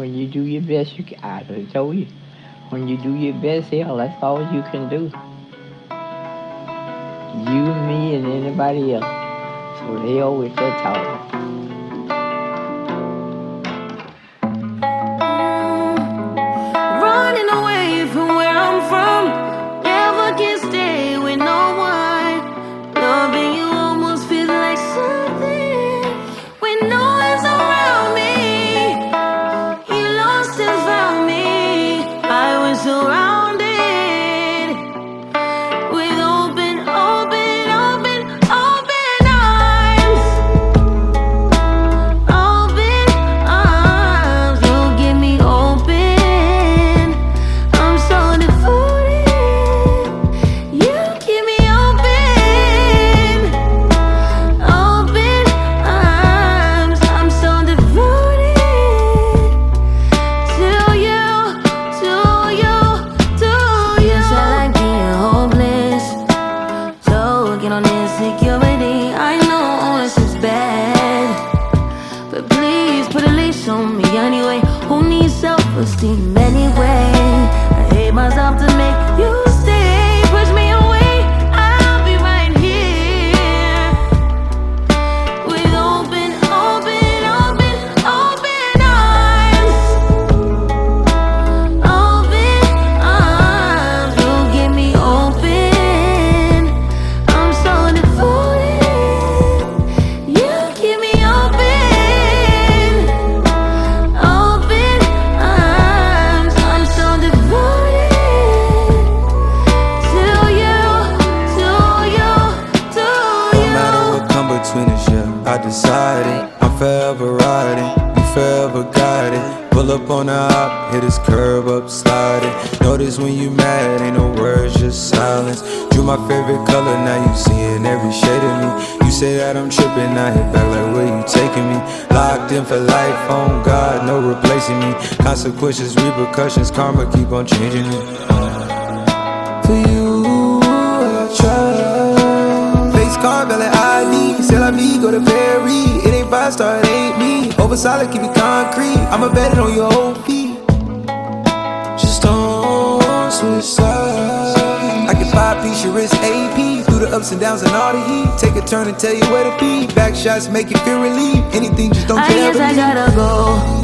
When you do your best, you can, I done told you. When you do your best, hell, that's all you can do. You, me, and anybody else. So they always that talk. But please put a leash on me anyway. Who needs self esteem anyway? I hate myself to make you forever riding, you forever guiding. Pull up on the hop, hit this curb up, sliding. Notice when you mad, ain't no words, just silence. Drew my favorite color, now you seeing every shade of me. You say that I'm tripping, I hit back like where you taking me. Locked in for life, on God, no replacing me. Consequences, repercussions, karma keep on changing me. For you, I try. Face card, valid ID. Sell me, go to Perry. Five star, it ain't me. Over solid, keep it concrete. I'ma bet it on your feet. Just don't switch sides. I can five piece your wrist AP. Through the ups and downs and all the heat. Take a turn and tell you where to be. Back shots make you feel relief. Anything, just don't I guess I gotta go.